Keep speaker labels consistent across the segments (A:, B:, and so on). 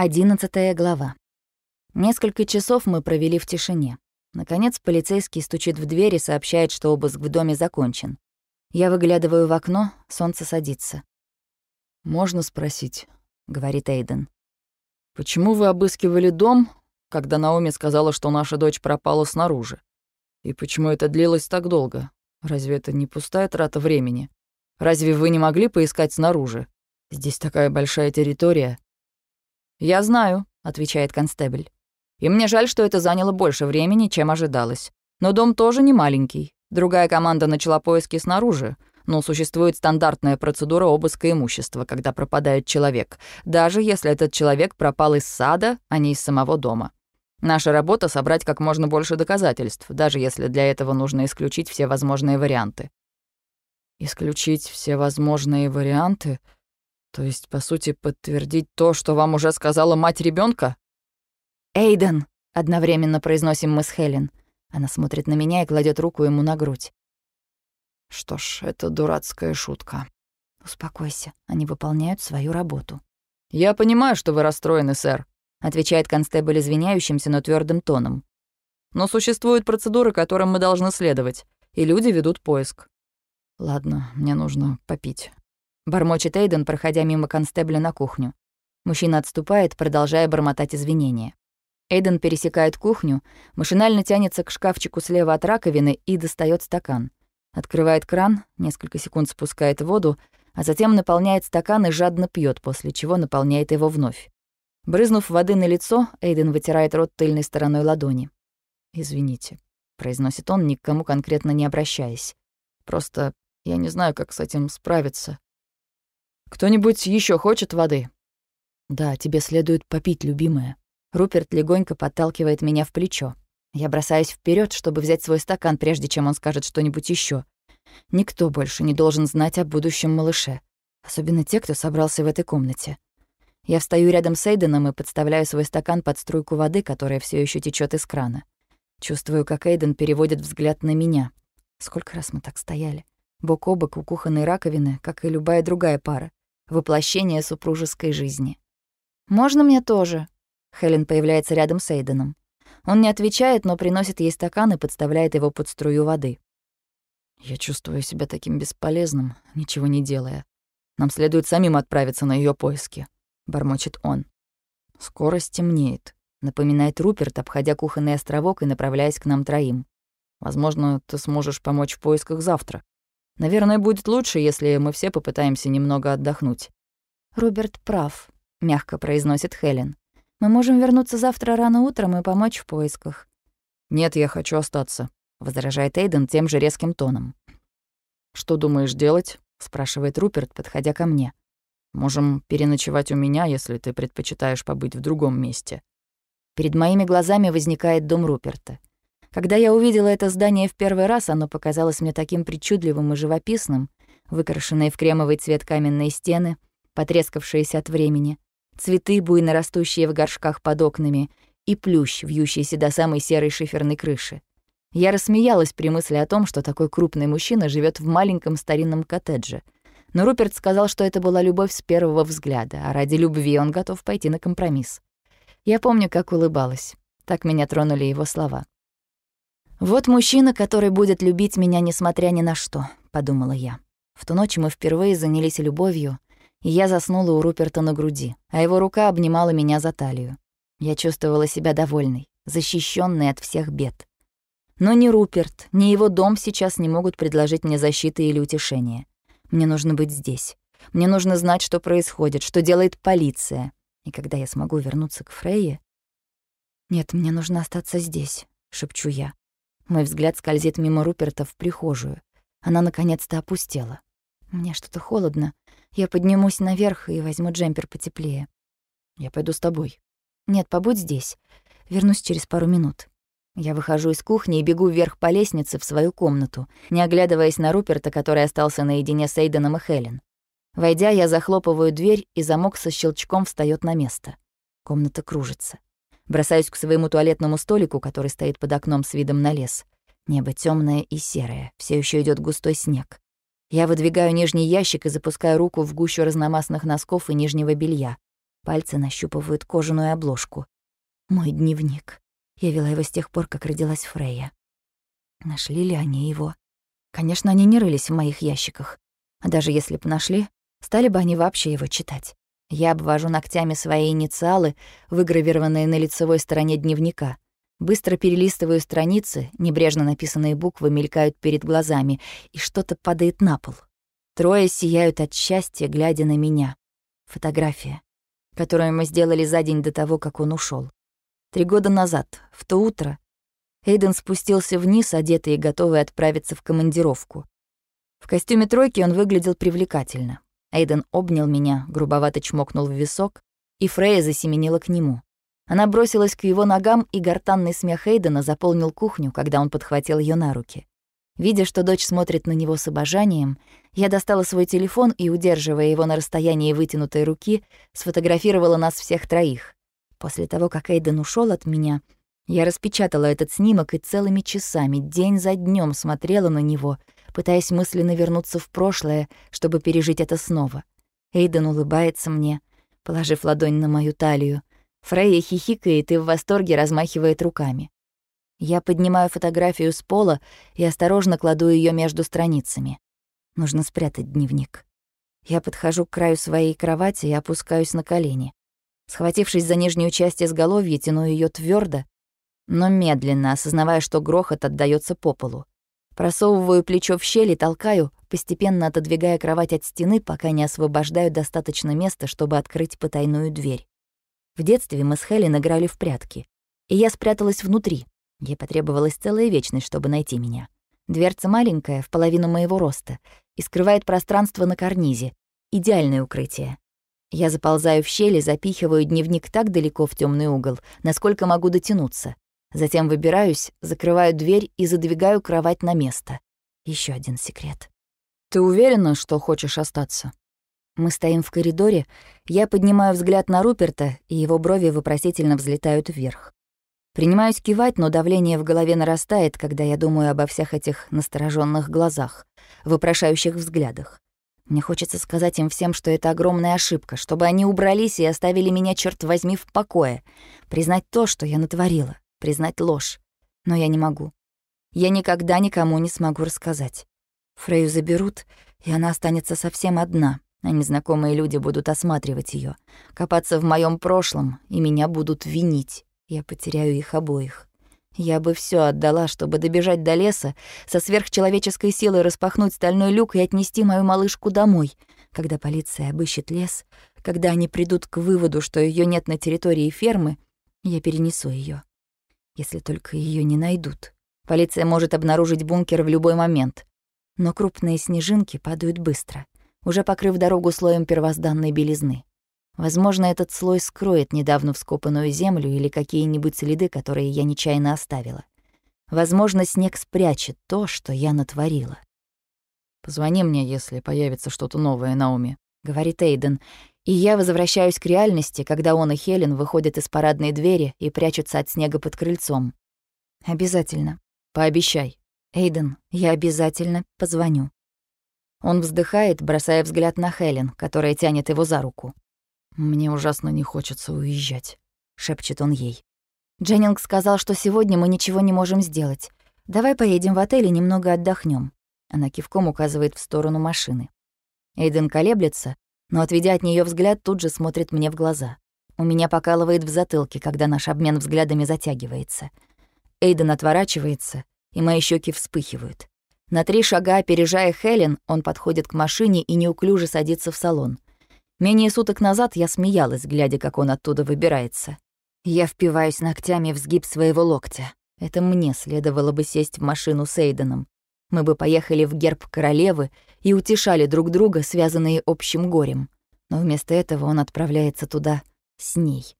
A: Одиннадцатая глава. Несколько часов мы провели в тишине. Наконец полицейский стучит в дверь и сообщает, что обыск в доме закончен. Я выглядываю в окно, солнце садится.
B: «Можно спросить?»
A: — говорит Эйден.
B: «Почему вы обыскивали дом, когда Наоми сказала, что наша дочь пропала снаружи? И почему это длилось так долго? Разве это не пустая трата времени? Разве вы не могли поискать снаружи? Здесь такая большая территория».
A: «Я знаю», — отвечает констебль. «И мне жаль, что это заняло больше времени, чем ожидалось. Но дом тоже не маленький. Другая команда начала поиски снаружи, но существует стандартная процедура обыска имущества, когда пропадает человек, даже если этот человек пропал из сада, а не из самого дома. Наша работа — собрать как можно больше доказательств, даже если для этого нужно исключить все возможные варианты.
B: «Исключить все возможные варианты?» То есть, по сути, подтвердить то, что вам уже сказала мать ребенка?
A: «Эйден!» — одновременно произносим мы с Хелен. Она смотрит на меня и кладет руку ему на грудь.
B: Что ж, это дурацкая шутка.
A: Успокойся, они выполняют свою работу.
B: Я понимаю, что вы расстроены, сэр,
A: отвечает констебль извиняющимся, но твердым тоном.
B: Но существуют процедуры, которым мы должны следовать, и люди ведут поиск. Ладно, мне нужно попить.
A: Бормочет Эйден, проходя мимо констебля на кухню. Мужчина отступает, продолжая бормотать извинения. Эйден пересекает кухню, машинально тянется к шкафчику слева от раковины и достает стакан. Открывает кран, несколько секунд спускает воду, а затем наполняет стакан и жадно пьет, после чего наполняет его вновь. Брызнув воды на лицо, Эйден вытирает рот тыльной стороной ладони.
B: «Извините», — произносит он, ни к кому конкретно не обращаясь. «Просто я не знаю, как с этим справиться. Кто-нибудь еще хочет воды?»
A: «Да, тебе следует попить, любимая». Руперт легонько подталкивает меня в плечо. Я бросаюсь вперед, чтобы взять свой стакан, прежде чем он скажет что-нибудь еще. Никто больше не должен знать о будущем малыше. Особенно те, кто собрался в этой комнате. Я встаю рядом с Эйденом и подставляю свой стакан под струйку воды, которая все еще течет из крана. Чувствую, как Эйден переводит взгляд на меня. Сколько раз мы так стояли. Бок о бок у кухонной раковины, как и любая другая пара воплощение супружеской жизни. «Можно мне тоже?» Хелен появляется рядом с Эйденом. Он не отвечает, но приносит ей стакан и подставляет его под струю воды.
B: «Я чувствую себя таким бесполезным, ничего не делая. Нам следует самим отправиться на ее поиски», — бормочет он. «Скоро стемнеет», — напоминает Руперт, обходя кухонный островок и направляясь к нам троим. «Возможно, ты сможешь помочь в поисках завтра». Наверное, будет лучше, если мы все попытаемся немного отдохнуть».
A: «Роберт прав», — мягко произносит Хелен. «Мы можем вернуться завтра рано утром и помочь в поисках».
B: «Нет, я хочу остаться», — возражает Эйден тем же резким тоном. «Что думаешь делать?» — спрашивает Руперт, подходя ко мне. «Можем переночевать у меня, если ты предпочитаешь побыть в другом месте».
A: Перед моими глазами возникает дом Руперта. Когда я увидела это здание в первый раз, оно показалось мне таким причудливым и живописным, выкрашенные в кремовый цвет каменные стены, потрескавшиеся от времени, цветы, буйно растущие в горшках под окнами, и плющ, вьющийся до самой серой шиферной крыши. Я рассмеялась при мысли о том, что такой крупный мужчина живет в маленьком старинном коттедже. Но Руперт сказал, что это была любовь с первого взгляда, а ради любви он готов пойти на компромисс. Я помню, как улыбалась. Так меня тронули его слова. «Вот мужчина, который будет любить меня, несмотря ни на что», — подумала я. В ту ночь мы впервые занялись любовью, и я заснула у Руперта на груди, а его рука обнимала меня за талию. Я чувствовала себя довольной, защищенной от всех бед. Но ни Руперт, ни его дом сейчас не могут предложить мне защиты или утешения. Мне нужно быть здесь. Мне нужно знать, что происходит, что делает полиция. И когда я смогу вернуться к Фрейе... «Нет, мне нужно остаться здесь», — шепчу я. Мой взгляд скользит мимо Руперта в прихожую. Она наконец-то опустела. Мне что-то холодно. Я поднимусь наверх и возьму джемпер потеплее.
B: Я пойду с тобой.
A: Нет, побудь здесь. Вернусь через пару минут. Я выхожу из кухни и бегу вверх по лестнице в свою комнату, не оглядываясь на Руперта, который остался наедине с Эйденом и Хелен. Войдя, я захлопываю дверь, и замок со щелчком встаёт на место. Комната кружится. Бросаюсь к своему туалетному столику, который стоит под окном с видом на лес. Небо темное и серое, все еще идет густой снег. Я выдвигаю нижний ящик и запускаю руку в гущу разномастных носков и нижнего белья. Пальцы нащупывают кожаную обложку. Мой дневник. Я вела его с тех пор, как родилась Фрейя. Нашли ли они его? Конечно, они не рылись в моих ящиках. А даже если бы нашли, стали бы они вообще его читать. Я обвожу ногтями свои инициалы, выгравированные на лицевой стороне дневника. Быстро перелистываю страницы, небрежно написанные буквы мелькают перед глазами, и что-то падает на пол. Трое сияют от счастья, глядя на меня. Фотография, которую мы сделали за день до того, как он ушел. Три года назад, в то утро, Эйден спустился вниз, одетый и готовый отправиться в командировку. В костюме тройки он выглядел привлекательно. Эйден обнял меня, грубовато чмокнул в висок, и Фрея засеменила к нему. Она бросилась к его ногам, и гортанный смех Эйдена заполнил кухню, когда он подхватил ее на руки. Видя, что дочь смотрит на него с обожанием, я достала свой телефон и, удерживая его на расстоянии вытянутой руки, сфотографировала нас всех троих. После того, как Эйден ушел от меня, я распечатала этот снимок и целыми часами, день за днем смотрела на него — пытаясь мысленно вернуться в прошлое, чтобы пережить это снова. Эйден улыбается мне, положив ладонь на мою талию. Фрейя хихикает и в восторге размахивает руками. Я поднимаю фотографию с пола и осторожно кладу ее между страницами. Нужно спрятать дневник. Я подхожу к краю своей кровати и опускаюсь на колени. Схватившись за нижнюю часть изголовья, тяну ее твердо, но медленно, осознавая, что грохот отдаётся по полу. Просовываю плечо в щель и толкаю, постепенно отодвигая кровать от стены, пока не освобождаю достаточно места, чтобы открыть потайную дверь. В детстве мы с Хелен играли в прятки, и я спряталась внутри. Ей потребовалась целая вечность, чтобы найти меня. Дверца маленькая, в половину моего роста, и скрывает пространство на карнизе. Идеальное укрытие. Я заползаю в щель и запихиваю дневник так далеко в темный угол, насколько могу дотянуться. Затем выбираюсь, закрываю дверь и задвигаю кровать на место. Еще один секрет.
B: «Ты уверена, что хочешь остаться?»
A: Мы стоим в коридоре, я поднимаю взгляд на Руперта, и его брови вопросительно взлетают вверх. Принимаюсь кивать, но давление в голове нарастает, когда я думаю обо всех этих настороженных глазах, вопрошающих взглядах. Мне хочется сказать им всем, что это огромная ошибка, чтобы они убрались и оставили меня, черт возьми, в покое, признать то, что я натворила признать ложь. Но я не могу. Я никогда никому не смогу рассказать. Фрейю заберут, и она останется совсем одна, а незнакомые люди будут осматривать ее, копаться в моем прошлом, и меня будут винить. Я потеряю их обоих. Я бы все отдала, чтобы добежать до леса, со сверхчеловеческой силой распахнуть стальной люк и отнести мою малышку домой. Когда полиция обыщет лес, когда они придут к выводу, что ее нет на территории фермы, я перенесу ее если только ее не найдут. Полиция может обнаружить бункер в любой момент. Но крупные снежинки падают быстро, уже покрыв дорогу слоем первозданной белизны. Возможно, этот слой скроет недавно вскопанную землю или какие-нибудь следы, которые я нечаянно оставила. Возможно, снег спрячет то, что я натворила.
B: «Позвони мне, если появится что-то новое на уме», —
A: говорит Эйден, и я возвращаюсь к реальности, когда он и Хелен выходят из парадной двери и прячутся от снега под крыльцом. Обязательно.
B: Пообещай.
A: Эйден, я обязательно позвоню. Он вздыхает, бросая взгляд на Хелен, которая тянет его за руку.
B: «Мне ужасно не хочется уезжать», — шепчет он ей.
A: Дженнинг сказал, что сегодня мы ничего не можем сделать. Давай поедем в отель и немного отдохнем. Она кивком указывает в сторону машины. Эйден колеблется, но, отведя от нее взгляд, тут же смотрит мне в глаза. У меня покалывает в затылке, когда наш обмен взглядами затягивается. Эйден отворачивается, и мои щеки вспыхивают. На три шага, опережая Хелен, он подходит к машине и неуклюже садится в салон. Менее суток назад я смеялась, глядя, как он оттуда выбирается. Я впиваюсь ногтями в сгиб своего локтя. Это мне следовало бы сесть в машину с Эйденом. Мы бы поехали в герб королевы и утешали друг друга, связанные общим горем. Но вместо этого он отправляется туда с ней.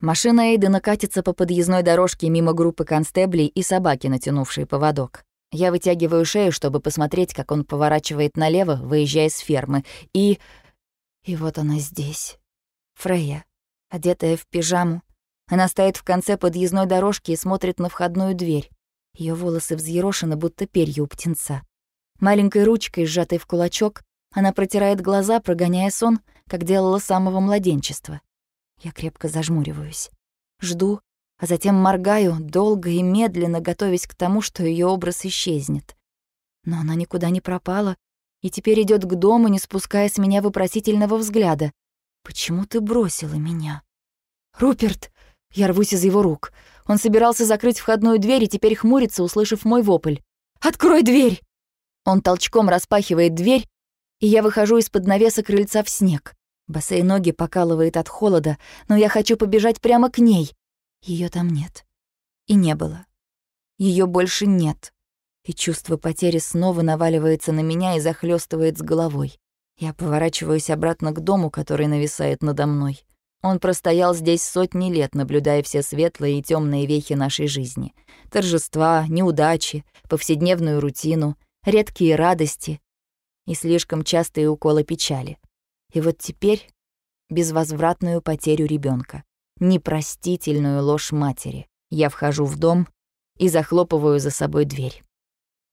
A: Машина Эйдена катится по подъездной дорожке мимо группы констеблей и собаки, натянувшей поводок. Я вытягиваю шею, чтобы посмотреть, как он поворачивает налево, выезжая с фермы, и... И вот она здесь. Фрея, одетая в пижаму. Она стоит в конце подъездной дорожки и смотрит на входную дверь. Ее волосы взъерошены, будто перья у птенца. Маленькой ручкой, сжатой в кулачок, она протирает глаза, прогоняя сон, как делала с самого младенчества. Я крепко зажмуриваюсь. Жду, а затем моргаю, долго и медленно готовясь к тому, что ее образ исчезнет. Но она никуда не пропала и теперь идет к дому, не спуская с меня вопросительного взгляда. «Почему ты бросила меня?» «Руперт!» Я рвусь из его рук. Он собирался закрыть входную дверь и теперь хмурится, услышав мой вопль. «Открой дверь!» Он толчком распахивает дверь, и я выхожу из-под навеса крыльца в снег. Босые ноги покалывает от холода, но я хочу побежать прямо к ней. Ее там нет. И не было. Ее больше нет. И чувство потери снова наваливается на меня и захлестывает с головой. Я поворачиваюсь обратно к дому, который нависает надо мной. Он простоял здесь сотни лет, наблюдая все светлые и темные вехи нашей жизни. Торжества, неудачи, повседневную рутину, редкие радости и слишком частые уколы печали. И вот теперь безвозвратную потерю ребенка, непростительную ложь матери. Я вхожу в дом и захлопываю за собой дверь.